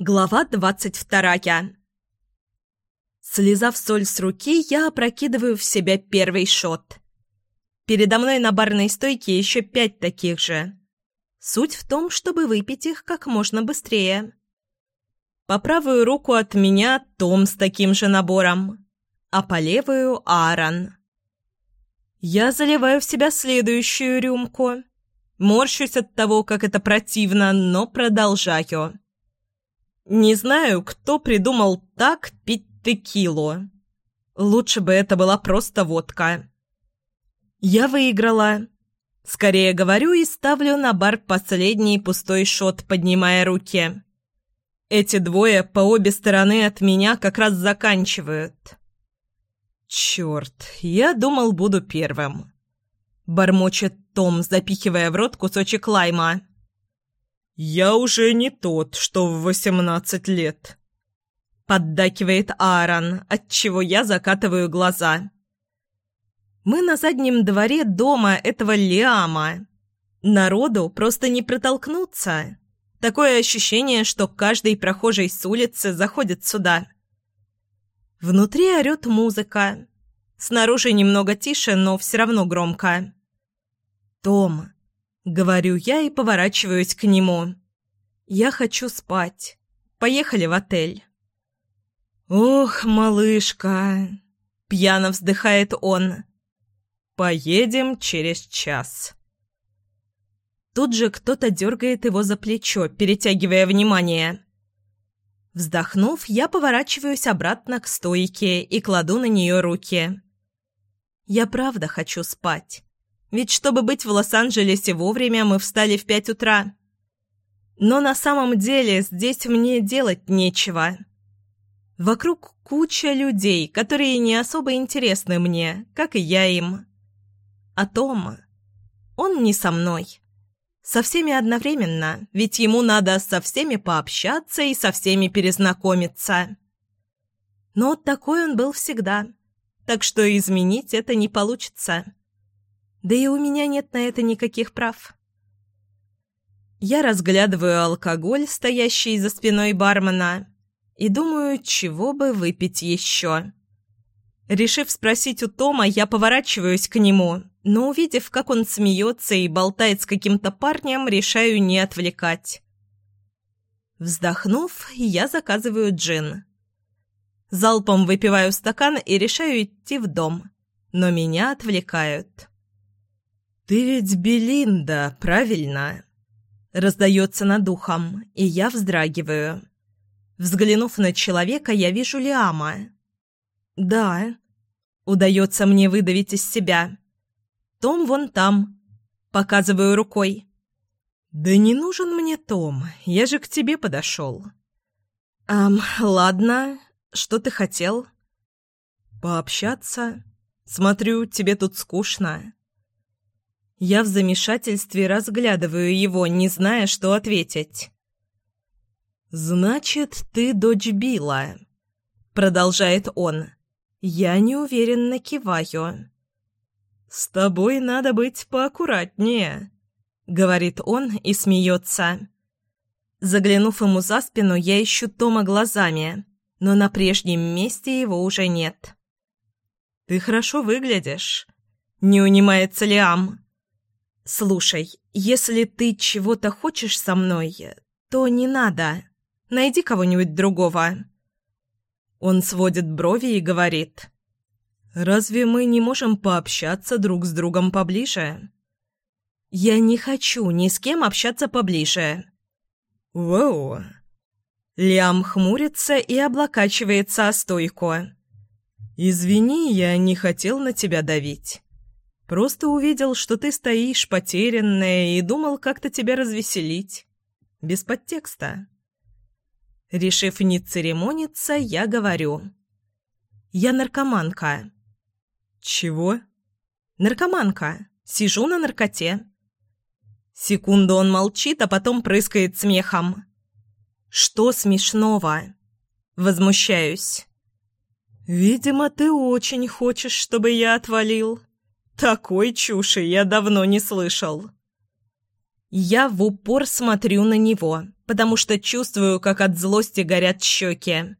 Глава двадцать вторая. Слезав соль с руки, я опрокидываю в себя первый шот. Передо мной на барной стойке еще пять таких же. Суть в том, чтобы выпить их как можно быстрее. По правую руку от меня Том с таким же набором, а по левую – Аарон. Я заливаю в себя следующую рюмку. Морщусь от того, как это противно, но продолжаю. Не знаю, кто придумал так пить текилу. Лучше бы это была просто водка. Я выиграла. Скорее говорю и ставлю на бар последний пустой шот, поднимая руки. Эти двое по обе стороны от меня как раз заканчивают. Черт, я думал, буду первым. Бормочет Том, запихивая в рот кусочек лайма. «Я уже не тот, что в восемнадцать лет», — поддакивает Аарон, отчего я закатываю глаза. «Мы на заднем дворе дома этого Лиама. Народу просто не протолкнуться. Такое ощущение, что каждый прохожий с улицы заходит сюда». Внутри орёт музыка. Снаружи немного тише, но все равно громко. «Том, Говорю я и поворачиваюсь к нему. «Я хочу спать. Поехали в отель». «Ох, малышка!» — пьяно вздыхает он. «Поедем через час». Тут же кто-то дергает его за плечо, перетягивая внимание. Вздохнув, я поворачиваюсь обратно к стойке и кладу на нее руки. Я правда хочу спать. Ведь чтобы быть в Лос-Анджелесе вовремя, мы встали в пять утра. Но на самом деле здесь мне делать нечего. Вокруг куча людей, которые не особо интересны мне, как и я им. А Том... Он не со мной. Со всеми одновременно, ведь ему надо со всеми пообщаться и со всеми перезнакомиться. Но такой он был всегда, так что изменить это не получится. Да и у меня нет на это никаких прав. Я разглядываю алкоголь, стоящий за спиной бармена, и думаю, чего бы выпить еще. Решив спросить у Тома, я поворачиваюсь к нему, но увидев, как он смеется и болтает с каким-то парнем, решаю не отвлекать. Вздохнув, я заказываю джин. Залпом выпиваю стакан и решаю идти в дом, но меня отвлекают. «Ты ведь Белинда, правильно?» Раздается над ухом, и я вздрагиваю. Взглянув на человека, я вижу Лиама. «Да», — удается мне выдавить из себя. «Том вон там», — показываю рукой. «Да не нужен мне Том, я же к тебе подошел». «Эм, ладно, что ты хотел?» «Пообщаться. Смотрю, тебе тут скучно». Я в замешательстве разглядываю его, не зная, что ответить. «Значит, ты дочь Билла», — продолжает он. Я неуверенно киваю. «С тобой надо быть поаккуратнее», — говорит он и смеется. Заглянув ему за спину, я ищу Тома глазами, но на прежнем месте его уже нет. «Ты хорошо выглядишь», — не унимается Лиам. «Слушай, если ты чего-то хочешь со мной, то не надо. Найди кого-нибудь другого». Он сводит брови и говорит. «Разве мы не можем пообщаться друг с другом поближе?» «Я не хочу ни с кем общаться поближе». «Воу!» Лиам хмурится и облокачивается о стойку. «Извини, я не хотел на тебя давить». Просто увидел, что ты стоишь потерянная и думал как-то тебя развеселить. Без подтекста. Решив не церемониться, я говорю. Я наркоманка. Чего? Наркоманка. Сижу на наркоте. Секунду он молчит, а потом прыскает смехом. Что смешного? Возмущаюсь. «Видимо, ты очень хочешь, чтобы я отвалил», такой чуши я давно не слышал. Я в упор смотрю на него, потому что чувствую, как от злости горят щеки.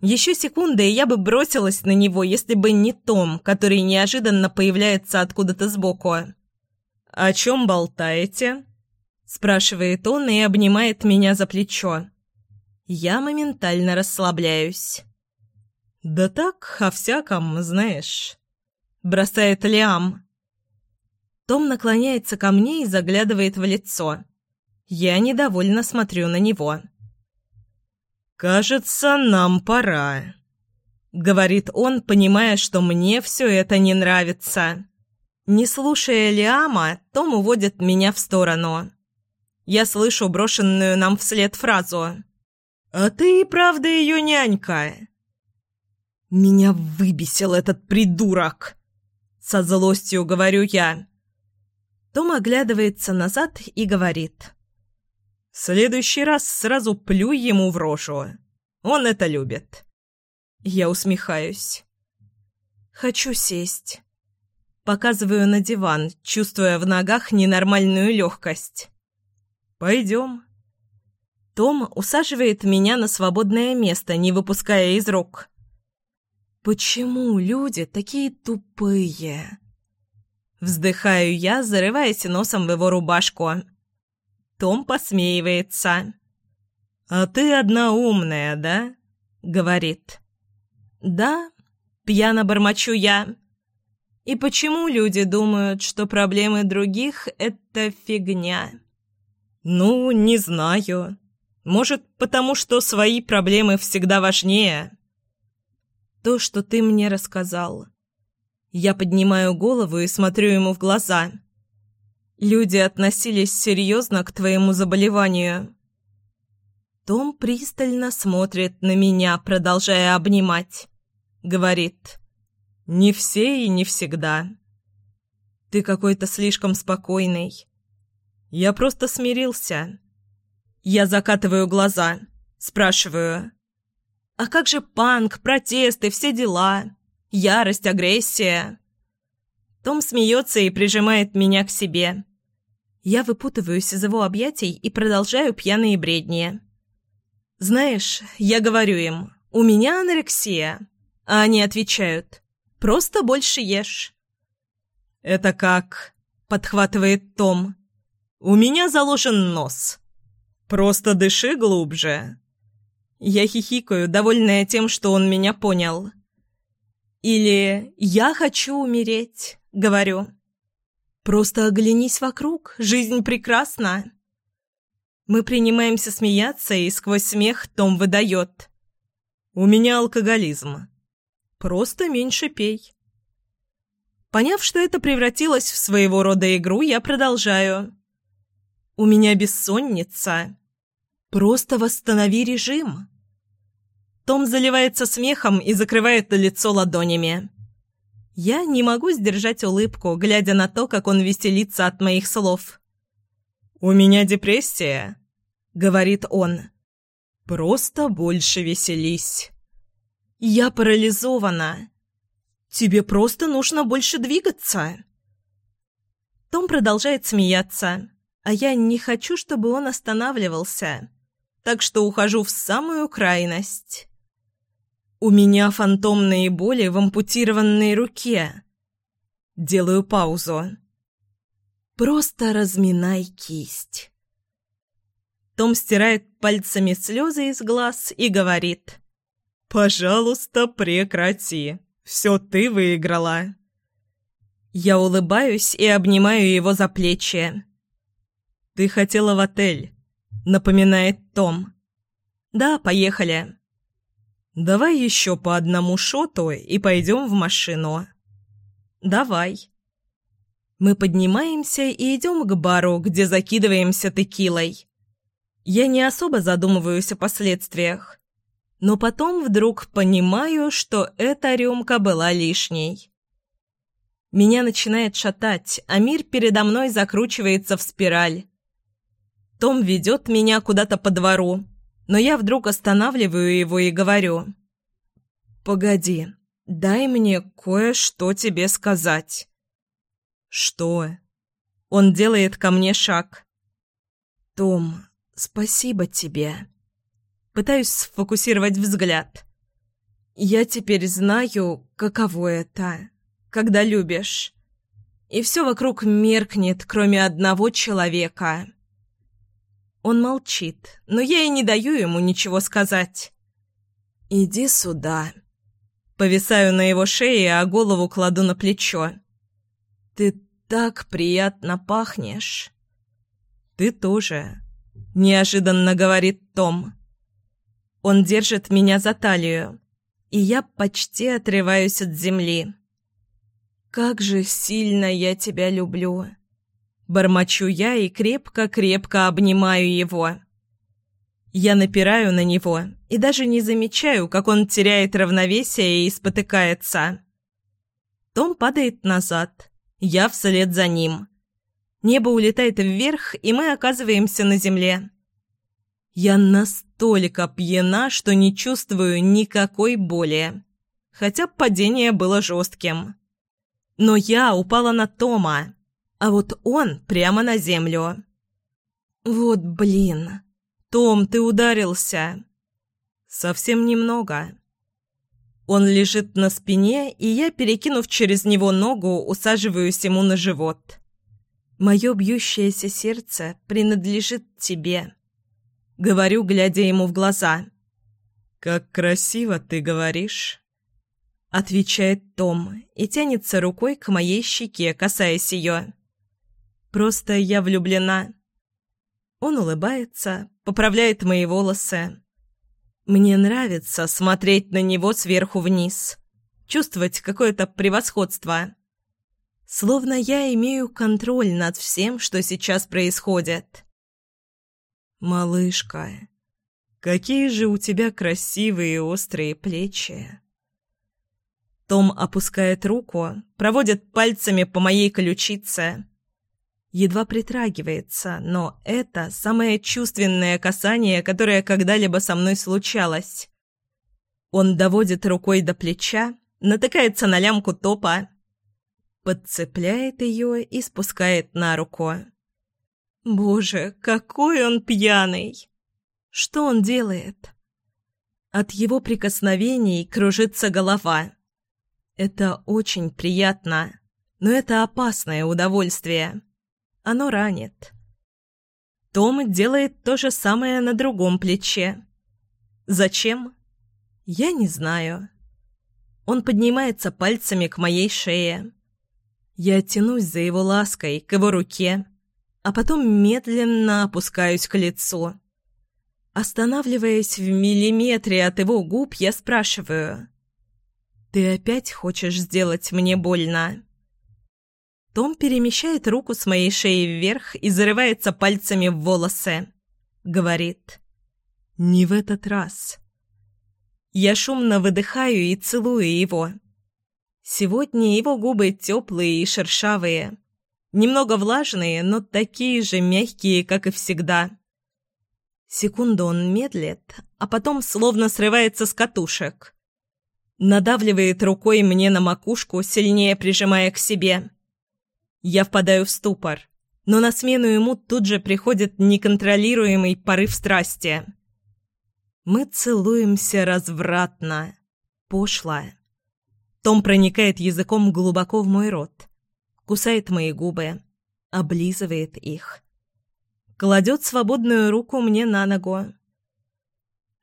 Еще секунда, и я бы бросилась на него, если бы не Том, который неожиданно появляется откуда-то сбоку. «О чем болтаете?» – спрашивает он и обнимает меня за плечо. Я моментально расслабляюсь. «Да так, о всяком, знаешь», – бросает Лиам. Том наклоняется ко мне и заглядывает в лицо. Я недовольно смотрю на него. «Кажется, нам пора», — говорит он, понимая, что мне все это не нравится. Не слушая Лиама, Том уводит меня в сторону. Я слышу брошенную нам вслед фразу. «А ты и правда ее нянька!» «Меня выбесил этот придурок!» Со злостью говорю я. Том оглядывается назад и говорит следующий раз сразу плюй ему в рожу. Он это любит. Я усмехаюсь. Хочу сесть. Показываю на диван, чувствуя в ногах ненормальную легкость. «Пойдем». Том усаживает меня на свободное место, не выпуская из рук. «Почему люди такие тупые?» Вздыхаю я, зарываясь носом в его рубашку. Том посмеивается. «А ты одна умная, да?» — говорит. «Да», — пьяно бормочу я. «И почему люди думают, что проблемы других — это фигня?» «Ну, не знаю. Может, потому что свои проблемы всегда важнее?» «То, что ты мне рассказал». Я поднимаю голову и смотрю ему в глаза. Люди относились серьезно к твоему заболеванию. Том пристально смотрит на меня, продолжая обнимать. Говорит, «Не все и не всегда. Ты какой-то слишком спокойный. Я просто смирился». Я закатываю глаза, спрашиваю, «А как же панк, протесты, все дела? Ярость, агрессия?» Том смеется и прижимает меня к себе. Я выпутываюсь из его объятий и продолжаю пьяные бредни. «Знаешь, я говорю им, у меня анорексия». А они отвечают, «Просто больше ешь». «Это как?» – подхватывает Том. «У меня заложен нос. Просто дыши глубже». Я хихикаю, довольная тем, что он меня понял. Или «Я хочу умереть», — говорю. Просто оглянись вокруг, жизнь прекрасна. Мы принимаемся смеяться, и сквозь смех Том выдает. У меня алкоголизм. Просто меньше пей. Поняв, что это превратилось в своего рода игру, я продолжаю. У меня бессонница. Просто восстанови режим. Том заливается смехом и закрывает лицо ладонями. Я не могу сдержать улыбку, глядя на то, как он веселится от моих слов. «У меня депрессия», — говорит он. «Просто больше веселись». «Я парализована. Тебе просто нужно больше двигаться». Том продолжает смеяться, а я не хочу, чтобы он останавливался, так что ухожу в самую крайность. У меня фантомные боли в ампутированной руке. Делаю паузу. Просто разминай кисть. Том стирает пальцами слезы из глаз и говорит. «Пожалуйста, прекрати. Все ты выиграла». Я улыбаюсь и обнимаю его за плечи. «Ты хотела в отель», — напоминает Том. «Да, поехали». «Давай еще по одному шоту и пойдем в машину». «Давай». Мы поднимаемся и идем к бару, где закидываемся текилой. Я не особо задумываюсь о последствиях, но потом вдруг понимаю, что эта рюмка была лишней. Меня начинает шатать, а мир передо мной закручивается в спираль. Том ведет меня куда-то по двору, но я вдруг останавливаю его и говорю. «Погоди, дай мне кое-что тебе сказать». «Что?» Он делает ко мне шаг. «Том, «Спасибо тебе». Пытаюсь сфокусировать взгляд. «Я теперь знаю, каково это, когда любишь. И все вокруг меркнет, кроме одного человека». Он молчит, но я и не даю ему ничего сказать. «Иди сюда». Повисаю на его шее, а голову кладу на плечо. «Ты так приятно пахнешь». «Ты тоже», — неожиданно говорит Том. Он держит меня за талию, и я почти отрываюсь от земли. «Как же сильно я тебя люблю!» Бормочу я и крепко-крепко обнимаю его. Я напираю на него и даже не замечаю, как он теряет равновесие и спотыкается. Том падает назад, я вслед за ним. Небо улетает вверх, и мы оказываемся на земле. Я настолько пьяна, что не чувствую никакой боли, хотя падение было жестким. Но я упала на Тома, а вот он прямо на землю. Вот блин. Том, ты ударился. Совсем немного. Он лежит на спине, и я, перекинув через него ногу, усаживаюсь ему на живот. Мое бьющееся сердце принадлежит тебе. Говорю, глядя ему в глаза. «Как красиво ты говоришь!» Отвечает Том и тянется рукой к моей щеке, касаясь ее. Просто я влюблена». Он улыбается, поправляет мои волосы. Мне нравится смотреть на него сверху вниз, чувствовать какое-то превосходство. Словно я имею контроль над всем, что сейчас происходит. «Малышка, какие же у тебя красивые острые плечи!» Том опускает руку, проводит пальцами по моей ключице, едва притрагивается, но это самое чувственное касание, которое когда-либо со мной случалось. Он доводит рукой до плеча, натыкается на лямку топа, подцепляет ее и спускает на руку. Боже, какой он пьяный! Что он делает? От его прикосновений кружится голова. Это очень приятно, но это опасное удовольствие. Оно ранит. Том делает то же самое на другом плече. Зачем? Я не знаю. Он поднимается пальцами к моей шее. Я тянусь за его лаской, к его руке, а потом медленно опускаюсь к лицу. Останавливаясь в миллиметре от его губ, я спрашиваю. «Ты опять хочешь сделать мне больно?» Том перемещает руку с моей шеи вверх и зарывается пальцами в волосы. Говорит. «Не в этот раз». Я шумно выдыхаю и целую его. Сегодня его губы теплые и шершавые. Немного влажные, но такие же мягкие, как и всегда. Секунду он медлит, а потом словно срывается с катушек. Надавливает рукой мне на макушку, сильнее прижимая к себе. Я впадаю в ступор, но на смену ему тут же приходит неконтролируемый порыв страсти. Мы целуемся развратно, пошло. Том проникает языком глубоко в мой рот, кусает мои губы, облизывает их. Кладет свободную руку мне на ногу.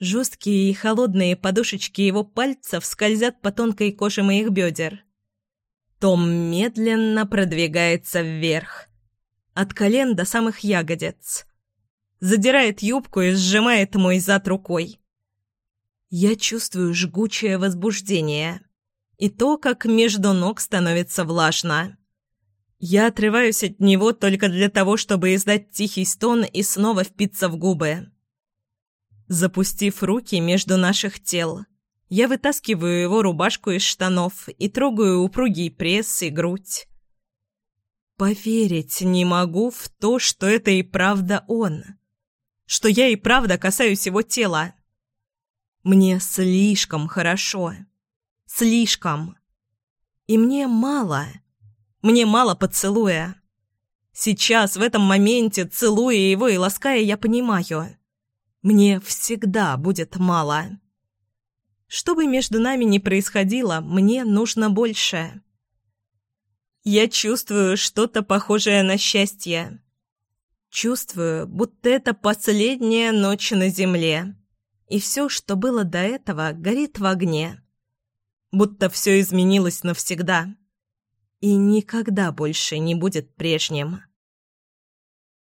Жесткие и холодные подушечки его пальцев скользят по тонкой коже моих бедер. Том медленно продвигается вверх. От колен до самых ягодиц. Задирает юбку и сжимает мой зад рукой. Я чувствую жгучее возбуждение. И то, как между ног становится влажно. Я отрываюсь от него только для того, чтобы издать тихий стон и снова впиться в губы. Запустив руки между наших тел, я вытаскиваю его рубашку из штанов и трогаю упругий пресс и грудь. Поверить не могу в то, что это и правда он. Что я и правда касаюсь его тела. Мне слишком хорошо. Слишком. И мне мало. Мне мало поцелуя. Сейчас, в этом моменте, целуя его и лаская, я понимаю. Мне всегда будет мало. Что бы между нами ни происходило, мне нужно больше. Я чувствую что-то похожее на счастье. Чувствую, будто это последняя ночь на земле, и все, что было до этого, горит в огне. Будто все изменилось навсегда и никогда больше не будет прежним.